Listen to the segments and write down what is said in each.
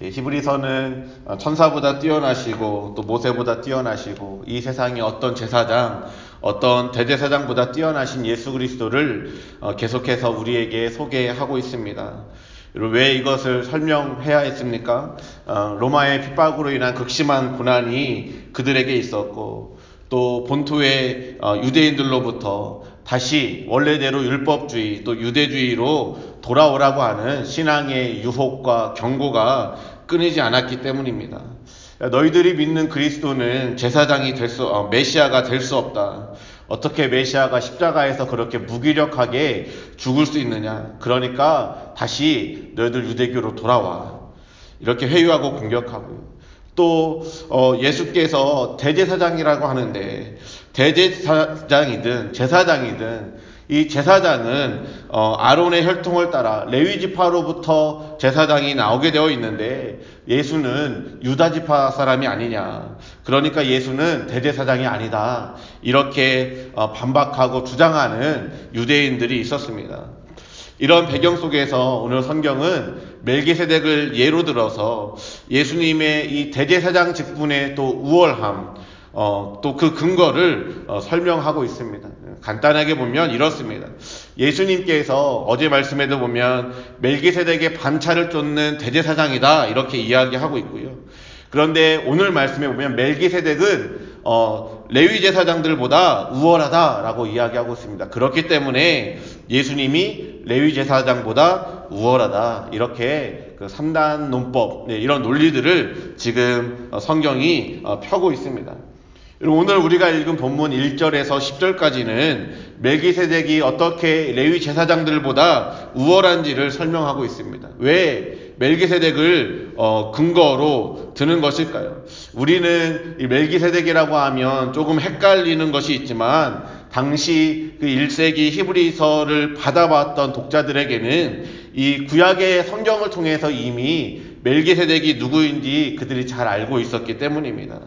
예, 히브리서는 어, 천사보다 뛰어나시고 또 모세보다 뛰어나시고 이 세상의 어떤 제사장, 어떤 대제사장보다 뛰어나신 예수 그리스도를 어, 계속해서 우리에게 소개하고 있습니다. 왜 이것을 설명해야 했습니까? 어, 로마의 핍박으로 인한 극심한 고난이 그들에게 있었고 또 본토의 유대인들로부터 다시 원래대로 율법주의 또 유대주의로 돌아오라고 하는 신앙의 유혹과 경고가 끊이지 않았기 때문입니다. 너희들이 믿는 그리스도는 제사장이 될 수, 어, 메시아가 될 수 없다. 어떻게 메시아가 십자가에서 그렇게 무기력하게 죽을 수 있느냐? 그러니까 다시 너희들 유대교로 돌아와. 이렇게 회유하고 공격하고요. 또 어, 예수께서 대제사장이라고 하는데 대제사장이든 제사장이든 이 제사장은 어, 아론의 혈통을 따라 레위 지파로부터 제사장이 나오게 되어 있는데 예수는 유다 지파 사람이 아니냐. 그러니까 예수는 대제사장이 아니다. 이렇게 어, 반박하고 주장하는 유대인들이 있었습니다. 이런 배경 속에서 오늘 성경은 멜기세덱을 예로 들어서 예수님의 이 대제사장 직분의 또 우월함, 어, 또 그 근거를 어, 설명하고 있습니다. 간단하게 보면 이렇습니다. 예수님께서 어제 말씀에도 보면 멜기세덱의 반차를 쫓는 대제사장이다 이렇게 이야기하고 있고요. 그런데 오늘 말씀에 보면 멜기세덱은 어, 레위 제사장들보다 우월하다라고 이야기하고 있습니다. 그렇기 때문에 예수님이 레위 제사장보다 우월하다 이렇게 그 3단 논법 네, 이런 논리들을 지금 어, 성경이 어, 펴고 있습니다. 오늘 우리가 읽은 본문 1절에서 10절까지는 멜기세덱이 어떻게 레위 제사장들보다 우월한지를 설명하고 있습니다. 왜 멜기세덱을 어, 근거로 드는 것일까요? 우리는 이 멜기세덱이라고 하면 조금 헷갈리는 것이 있지만 당시 그 1세기 히브리서를 받아봤던 독자들에게는 이 구약의 성경을 통해서 이미 멜기세덱이 누구인지 그들이 잘 알고 있었기 때문입니다.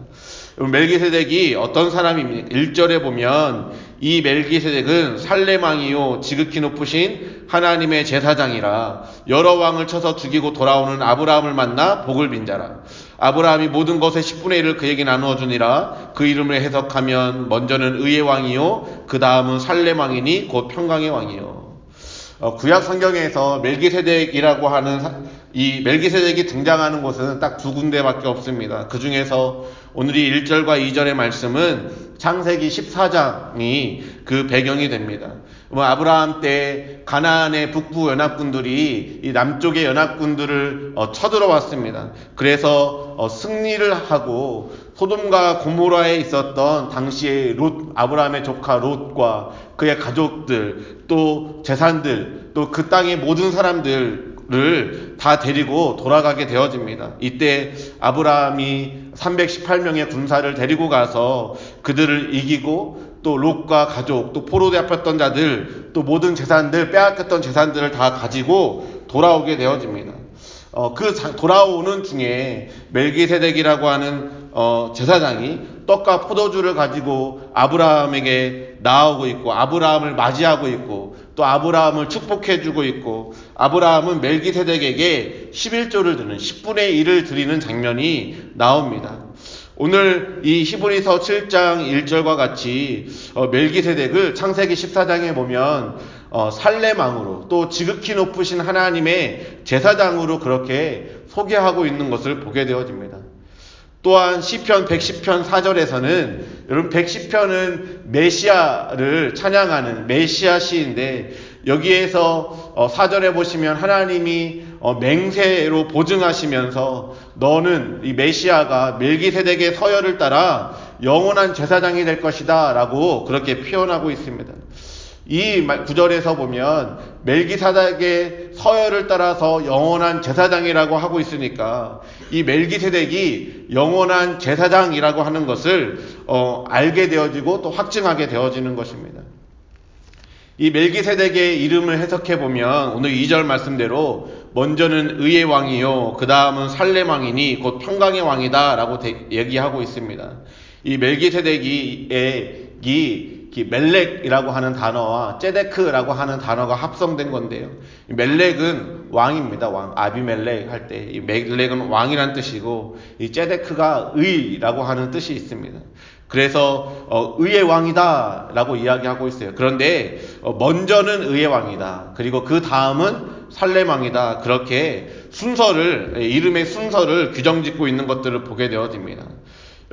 멜기세덱이 어떤 사람입니까? 1절에 보면 이 멜기세덱은 살레망이요 지극히 높으신 하나님의 제사장이라 여러 왕을 쳐서 죽이고 돌아오는 아브라함을 만나 복을 빈자라. 아브라함이 모든 것의 10분의 1을 그에게 나누어 주니라. 그 이름을 해석하면 먼저는 의의 왕이요 그 다음은 살레망이니 곧 평강의 왕이요. 어, 구약 성경에서 멜기세덱이라고 하는 이 멜기세덱이 등장하는 곳은 딱 두 군데밖에 없습니다. 그 중에서 오늘이 1절과 2절의 말씀은 창세기 14장이 그 배경이 됩니다. 뭐 아브라함 때 가나안의 북부 연합군들이 이 남쪽의 연합군들을 어, 쳐들어왔습니다. 그래서 어, 승리를 하고 소돔과 고모라에 있었던 당시의 롯 아브라함의 조카 롯과 그의 가족들 또 재산들 또 그 땅의 모든 사람들 다 데리고 돌아가게 되어집니다. 이때 아브라함이 318명의 군사를 데리고 가서 그들을 이기고 또 롯과 가족, 또 포로 잡혔던 자들, 또 모든 재산들, 빼앗겼던 재산들을 다 가지고 돌아오게 되어집니다. 어, 그 돌아오는 중에 멜기세덱이라고 하는 어, 제사장이 떡과 포도주를 가지고 아브라함에게 나오고 있고 아브라함을 맞이하고 있고 또 아브라함을 축복해주고 있고 아브라함은 멜기세덱에게 11조를 드는 10분의 1을 드리는 장면이 나옵니다. 오늘 이 히브리서 7장 1절과 같이 어, 멜기세덱을 창세기 14장에 보면 어, 살레망으로 또 지극히 높으신 하나님의 제사장으로 그렇게 소개하고 있는 것을 보게 되어집니다. 또한 시편 110편 4절에서는 여러분 110편은 메시아를 찬양하는 메시아 시인데 여기에서 4절에 어, 보시면 하나님이 어, 맹세로 보증하시면서 너는 이 메시아가 멜기세덱의 서열을 따라 영원한 제사장이 될 것이다 라고 그렇게 표현하고 있습니다. 이 구절에서 보면 멜기사덱의 서열을 따라서 영원한 제사장이라고 하고 있으니까 이 멜기세덱이 영원한 제사장이라고 하는 것을 어, 알게 되어지고 또 확증하게 되어지는 것입니다. 이 멜기세덱의 이름을 해석해 보면 오늘 2절 말씀대로 먼저는 의의 왕이요 그 다음은 살렘 왕이니 곧 평강의 왕이다라고 얘기하고 있습니다. 이 멜기세덱이 멜렉이라고 하는 단어와 제데크라고 하는 단어가 합성된 건데요. 멜렉은 왕입니다. 왕 아비멜렉 할 때 이 멜렉은 왕이란 뜻이고 이 제데크가 의라고 하는 뜻이 있습니다. 그래서 어, 의의 왕이다라고 이야기하고 있어요. 그런데 어, 먼저는 의의 왕이다. 그리고 그 다음은 살렘 왕이다. 그렇게 순서를 예, 이름의 순서를 규정짓고 있는 것들을 보게 되어집니다.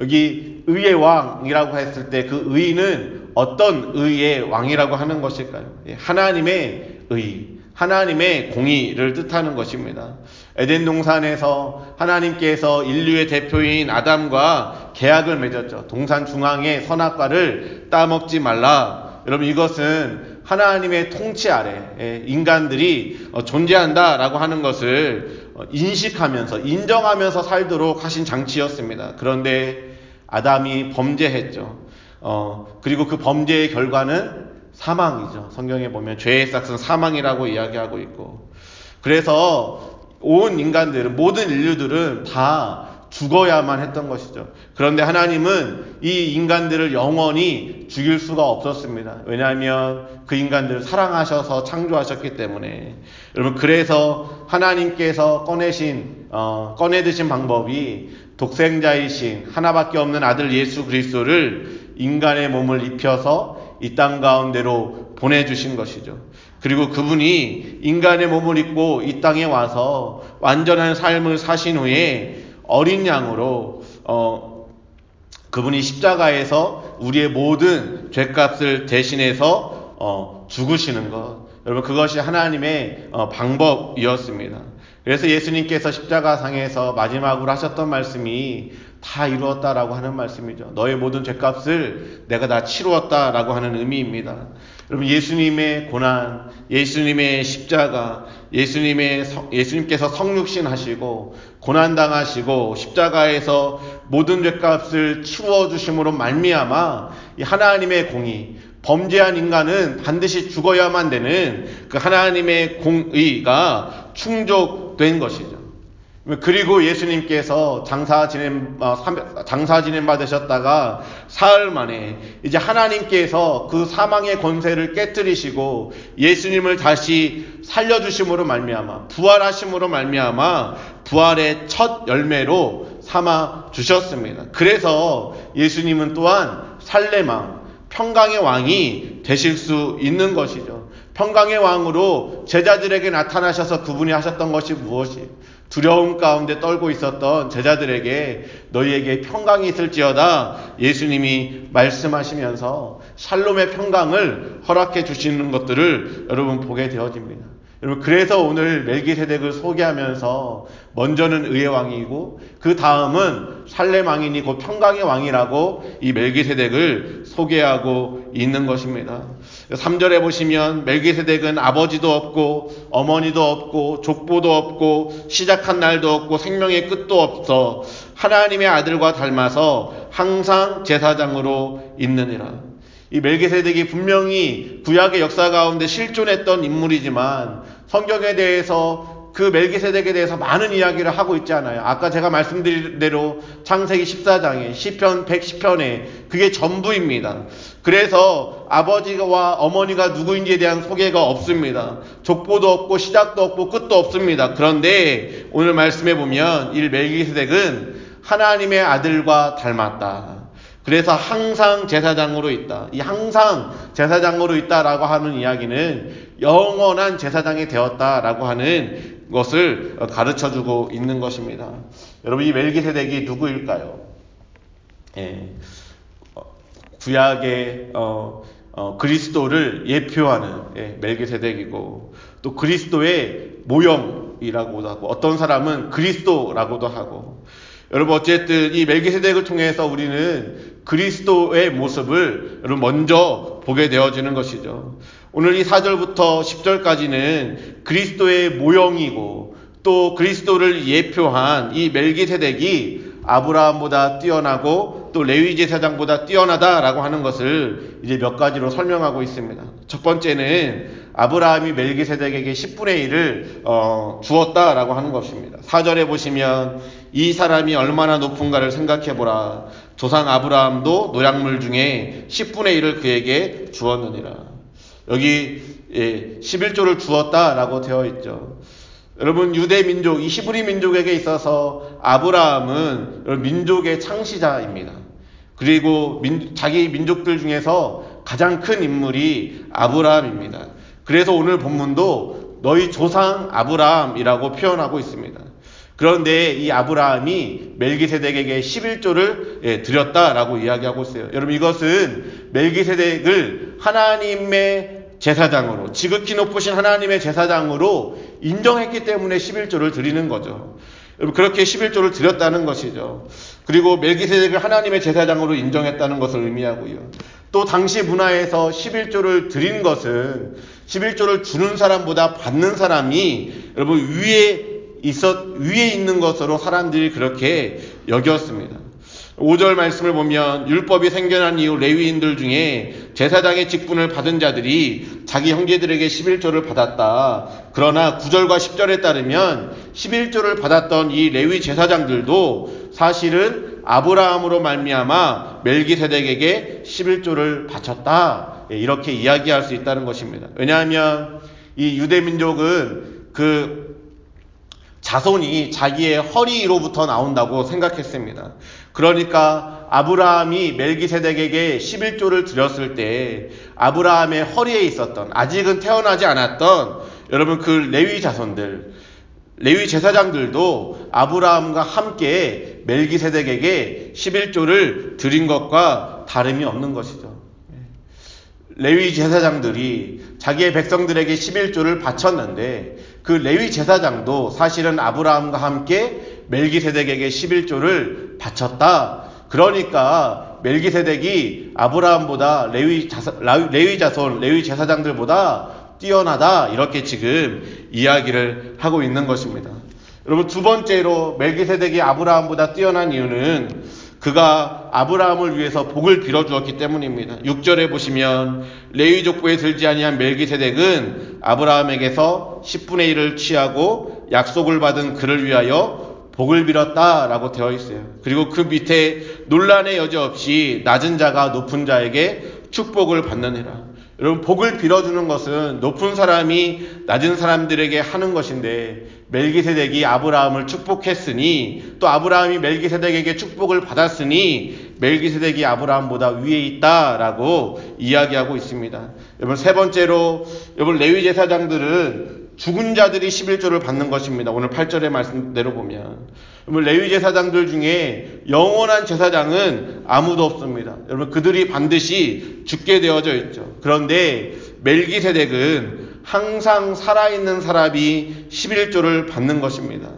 여기 의의 왕이라고 했을 때 그 의는 어떤 의의 왕이라고 하는 것일까요? 예, 하나님의 의, 하나님의 공의를 뜻하는 것입니다. 에덴 동산에서 하나님께서 인류의 대표인 아담과 계약을 맺었죠. 동산 중앙에 선악과를 따먹지 말라. 여러분 이것은 하나님의 통치 아래 예, 인간들이 어, 존재한다라고 하는 것을 어, 인식하면서 인정하면서 살도록 하신 장치였습니다. 그런데 아담이 범죄했죠. 어, 그리고 그 범죄의 결과는 사망이죠. 성경에 보면 죄의 싹은 사망이라고 이야기하고 있고. 그래서 온 인간들은, 모든 인류들은 다 죽어야만 했던 것이죠. 그런데 하나님은 이 인간들을 영원히 죽일 수가 없었습니다. 왜냐하면 그 인간들을 사랑하셔서 창조하셨기 때문에. 여러분, 그래서 하나님께서 꺼내신, 어, 꺼내드신 방법이 독생자이신 하나밖에 없는 아들 예수 그리스도를 인간의 몸을 입혀서 이 땅 가운데로 보내주신 것이죠. 그리고 그분이 인간의 몸을 입고 이 땅에 와서 완전한 삶을 사신 후에 어린 양으로 어, 그분이 십자가에서 우리의 모든 죄값을 대신해서 어, 죽으시는 것. 여러분 그것이 하나님의 어, 방법이었습니다. 그래서 예수님께서 십자가상에서 마지막으로 하셨던 말씀이 다 이루었다라고 하는 말씀이죠. 너의 모든 죄값을 내가 다 치루었다라고 하는 의미입니다. 여러분 예수님의 고난, 예수님의 십자가, 예수님의 예수님께서 성육신 하시고 고난 당하시고 십자가에서 모든 죄값을 치루어 주심으로 말미암아 하나님의 공의, 범죄한 인간은 반드시 죽어야만 되는 그 하나님의 공의가 충족된 것이죠. 그리고 예수님께서 장사 어, 장사 지냄 받으셨다가 사흘 만에 이제 하나님께서 그 사망의 권세를 깨뜨리시고 예수님을 다시 살려주심으로 말미암아 부활하심으로 말미암아 부활의 첫 열매로 삼아 주셨습니다. 그래서 예수님은 또한 살레망 평강의 왕이 되실 수 있는 것이죠. 평강의 왕으로 제자들에게 나타나셔서 그분이 하셨던 것이 무엇이? 두려움 가운데 떨고 있었던 제자들에게 너희에게 평강이 있을지어다 예수님이 말씀하시면서 샬롬의 평강을 허락해 주시는 것들을 여러분 보게 되어집니다. 여러분 그래서 오늘 멜기세덱을 소개하면서 먼저는 의의 왕이고 그 다음은 살렘 왕이니 곧 평강의 왕이라고 이 멜기세덱을 소개하고 있는 것입니다. 3절에 보시면 멜기세덱은 아버지도 없고 어머니도 없고 족보도 없고 시작한 날도 없고 생명의 끝도 없어 하나님의 아들과 닮아서 항상 제사장으로 있느니라. 이 멜기세덱이 분명히 구약의 역사 가운데 실존했던 인물이지만 성경에 대해서 그 멜기세덱에 대해서 많은 이야기를 하고 있잖아요. 아까 제가 말씀드린 대로 창세기 14장에 시편 110편에 그게 전부입니다. 그래서 아버지와 어머니가 누구인지에 대한 소개가 없습니다. 족보도 없고 시작도 없고 끝도 없습니다. 그런데 오늘 말씀해 보면 이 멜기세덱은 하나님의 아들과 닮았다. 그래서 항상 제사장으로 있다. 이 항상 제사장으로 있다라고 하는 이야기는 영원한 제사장이 되었다라고 하는 것을 가르쳐 주고 있는 것입니다. 여러분 이 멜기세덱이 누구일까요? 예. 구약의 어, 어, 그리스도를 예표하는 예, 멜기세덱이고 또 그리스도의 모형이라고도 하고 어떤 사람은 그리스도라고도 하고 여러분 어쨌든 이 멜기세덱을 통해서 우리는 그리스도의 모습을 여러분 먼저 보게 되어지는 것이죠. 오늘 이 4절부터 10절까지는 그리스도의 모형이고 또 그리스도를 예표한 이 멜기세덱이 아브라함보다 뛰어나고 또 레위 제사장보다 뛰어나다라고 하는 것을 이제 몇 가지로 설명하고 있습니다. 첫 번째는 아브라함이 멜기세덱에게 10분의 1을 어, 주었다라고 하는 것입니다. 4절에 보시면 이 사람이 얼마나 높은가를 생각해 보라. 조상 아브라함도 노약물 중에 10분의 1을 그에게 주었느니라. 여기 예, 11조를 주었다라고 되어 있죠. 여러분 유대 민족, 이 히브리 민족에게 있어서 아브라함은 민족의 창시자입니다. 그리고 민, 자기 민족들 중에서 가장 큰 인물이 아브라함입니다. 그래서 오늘 본문도 너희 조상 아브라함이라고 표현하고 있습니다. 그런데 이 아브라함이 멜기세덱에게 11조를 예, 드렸다라고 이야기하고 있어요. 여러분 이것은 멜기세덱을 하나님의 제사장으로 지극히 높으신 하나님의 제사장으로 인정했기 때문에 11조를 드리는 거죠. 그렇게 11조를 드렸다는 것이죠. 그리고 멜기세덱을 하나님의 제사장으로 인정했다는 것을 의미하고요. 또 당시 문화에서 11조를 드린 것은 11조를 주는 사람보다 받는 사람이 여러분 위에 있었 위에 있는 것으로 사람들이 그렇게 여겼습니다. 5절 말씀을 보면 율법이 생겨난 이후 레위인들 중에 제사장의 직분을 받은 자들이 자기 형제들에게 11조를 받았다. 그러나 9절과 10절에 따르면 11조를 받았던 이 레위 제사장들도 사실은 아브라함으로 말미암아 멜기세덱에게 11조를 바쳤다. 예, 이렇게 이야기할 수 있다는 것입니다. 왜냐하면 이 유대 민족은 그 자손이 자기의 허리로부터 나온다고 생각했습니다. 그러니까 아브라함이 멜기세덱에게 11조를 드렸을 때 아브라함의 허리에 있었던 아직은 태어나지 않았던 여러분 그 레위 자손들 레위 제사장들도 아브라함과 함께 멜기세덱에게 11조를 드린 것과 다름이 없는 것이죠. 레위 제사장들이 자기의 백성들에게 11조를 바쳤는데 그 레위 제사장도 사실은 아브라함과 함께 멜기세덱에게 11조를 바쳤다. 그러니까 멜기세덱이 아브라함보다 레위, 자사, 레위 자손, 레위 제사장들보다 뛰어나다. 이렇게 지금 이야기를 하고 있는 것입니다. 여러분 두 번째로 멜기세덱이 아브라함보다 뛰어난 이유는 그가 아브라함을 위해서 복을 빌어 주었기 때문입니다. 6절에 보시면 레위 족보에 들지 아니한 멜기세덱은 아브라함에게서 10분의 1을 취하고 약속을 받은 그를 위하여 복을 빌었다라고 되어 있어요. 그리고 그 밑에 논란의 여지 없이 낮은 자가 높은 자에게 축복을 받느니라. 여러분 복을 빌어주는 것은 높은 사람이 낮은 사람들에게 하는 것인데 멜기세덱이 아브라함을 축복했으니 또 아브라함이 멜기세덱에게 축복을 받았으니 멜기세덱이 아브라함보다 위에 있다라고 이야기하고 있습니다. 여러분 세 번째로 여러분 레위 제사장들은 죽은 자들이 11조를 받는 것입니다. 오늘 8절의 말씀대로 보면. 여러분, 레위 제사장들 중에 영원한 제사장은 아무도 없습니다. 여러분, 그들이 반드시 죽게 되어져 있죠. 그런데 멜기세덱은 항상 살아있는 사람이 11조를 받는 것입니다.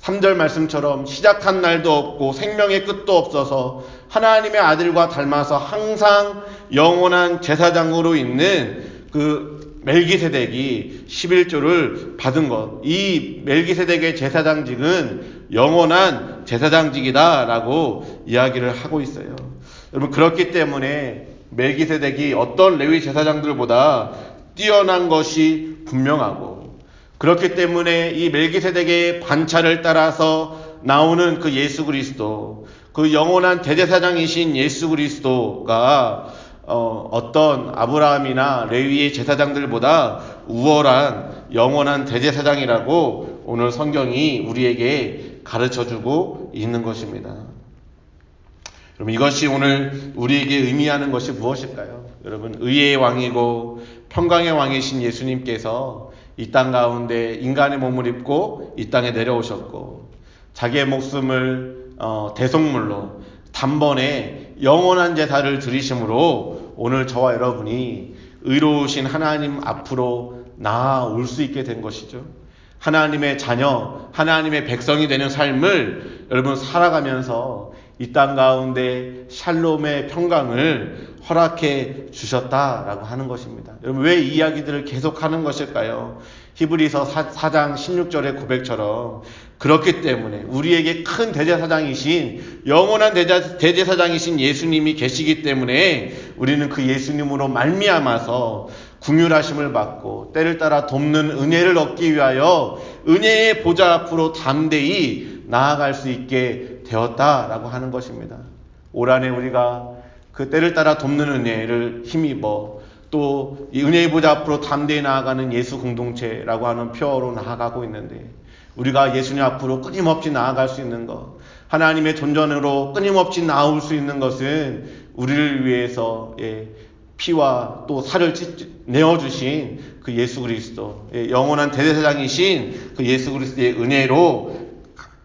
3절 말씀처럼 시작한 날도 없고 생명의 끝도 없어서 하나님의 아들과 닮아서 항상 영원한 제사장으로 있는 그 멜기세덱이 11조를 받은 것. 이 멜기세덱의 제사장직은 영원한 제사장직이다라고 이야기를 하고 있어요. 여러분 그렇기 때문에 멜기세덱이 어떤 레위 제사장들보다 뛰어난 것이 분명하고 그렇기 때문에 이 멜기세덱의 반차를 따라서 나오는 그 예수 그리스도 그 영원한 대제사장이신 예수 그리스도가 어, 떤 아브라함이나 레위의 제사장들보다 우월한 영원한 대제사장이라고 오늘 성경이 우리에게 가르쳐 주고 있는 것입니다. 그럼 이것이 오늘 우리에게 의미하는 것이 무엇일까요? 여러분, 의의 왕이고 평강의 왕이신 예수님께서 이 땅 가운데 인간의 몸을 입고 이 땅에 내려오셨고 자기의 목숨을 어, 대속물로 단번에 영원한 제사를 드리심으로 오늘 저와 여러분이 의로우신 하나님 앞으로 나아올 수 있게 된 것이죠. 하나님의 자녀, 하나님의 백성이 되는 삶을 여러분 살아가면서 이 땅 가운데 샬롬의 평강을 허락해 주셨다라고 하는 것입니다. 여러분 왜 이 이야기들을 계속 하는 것일까요? 히브리서 4장 16절의 고백처럼 그렇기 때문에 우리에게 큰 대제사장이신 영원한 대제 사장이신 예수님이 계시기 때문에 우리는 그 예수님으로 말미암아서 궁휼하심을 받고 때를 따라 돕는 은혜를 얻기 위하여 은혜의 보좌 앞으로 담대히 나아갈 수 있게 되었다라고 하는 것입니다. 올 한해 우리가 그 때를 따라 돕는 은혜를 힘입어 또이 은혜의 보좌 앞으로 담대히 나아가는 예수 공동체라고 하는 표어로 나아가고 있는데 우리가 예수님 앞으로 끊임없이 나아갈 수 있는 것 하나님의 존전으로 끊임없이 나올 수 있는 것은 우리를 위해서 예, 피와 또 살을 내어주신 그 예수 그리스도 예, 영원한 대대사장이신 그 예수 그리스도의 은혜로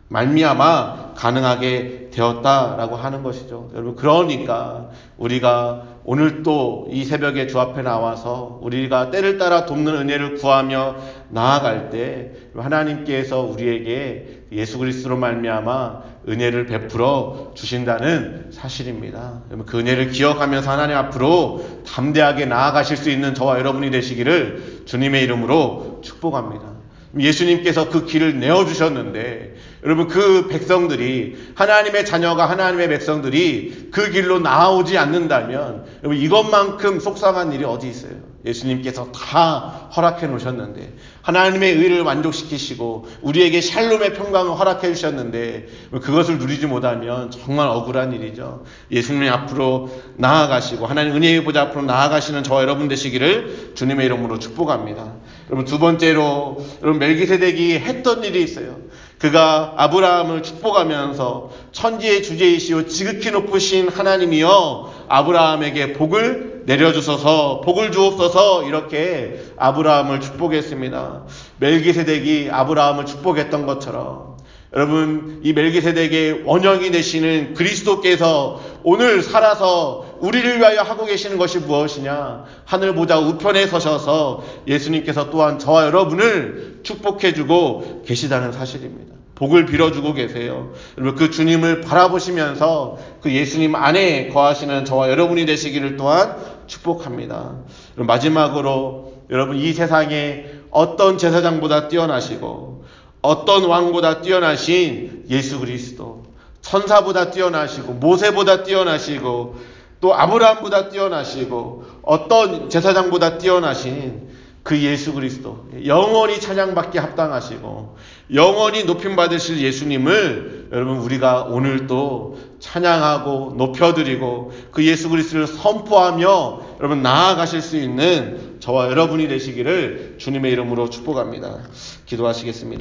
말미암아 가능하게 되었다라고 하는 것이죠. 여러분 그러니까 우리가 오늘 또 이 새벽에 주 앞에 나와서 우리가 때를 따라 돕는 은혜를 구하며 나아갈 때 하나님께서 우리에게 예수 그리스도로 말미암아 은혜를 베풀어 주신다는 사실입니다. 여러분 그 은혜를 기억하면서 하나님 앞으로 담대하게 나아가실 수 있는 저와 여러분이 되시기를 주님의 이름으로 축복합니다. 예수님께서 그 길을 내어 주셨는데, 여러분 그 백성들이, 하나님의 자녀가 하나님의 백성들이 그 길로 나오지 않는다면, 여러분 이것만큼 속상한 일이 어디 있어요? 예수님께서 다 허락해 놓으셨는데, 하나님의 의를 만족시키시고, 우리에게 샬롬의 평강을 허락해 주셨는데, 그것을 누리지 못하면 정말 억울한 일이죠. 예수님 앞으로 나아가시고, 하나님 은혜의 보좌 앞으로 나아가시는 저와 여러분 되시기를 주님의 이름으로 축복합니다. 여러분 두 번째로, 여러분 멜기세덱이 했던 일이 있어요. 그가 아브라함을 축복하면서 천지의 주제이시오 지극히 높으신 하나님이여 아브라함에게 복을 내려주소서 복을 주옵소서 이렇게 아브라함을 축복했습니다. 멜기세덱이 아브라함을 축복했던 것처럼 여러분 이 멜기세덱의 원형이 되시는 그리스도께서 오늘 살아서 우리를 위하여 하고 계시는 것이 무엇이냐? 하늘 보자 우편에 서셔서 예수님께서 또한 저와 여러분을 축복해 주고 계시다는 사실입니다. 복을 빌어주고 계세요. 여러분 그 주님을 바라보시면서 그 예수님 안에 거하시는 저와 여러분이 되시기를 또한 축복합니다. 마지막으로 여러분 이 세상에 어떤 제사장보다 뛰어나시고 어떤 왕보다 뛰어나신 예수 그리스도 천사보다 뛰어나시고 모세보다 뛰어나시고 또 아브라함보다 뛰어나시고 어떤 제사장보다 뛰어나신 그 예수 그리스도 영원히 찬양받기 합당하시고 영원히 높임 받으실 예수님을 여러분 우리가 오늘 또 찬양하고 높여드리고 그 예수 그리스도를 선포하며 여러분 나아가실 수 있는 저와 여러분이 되시기를 주님의 이름으로 축복합니다. 기도하시겠습니다.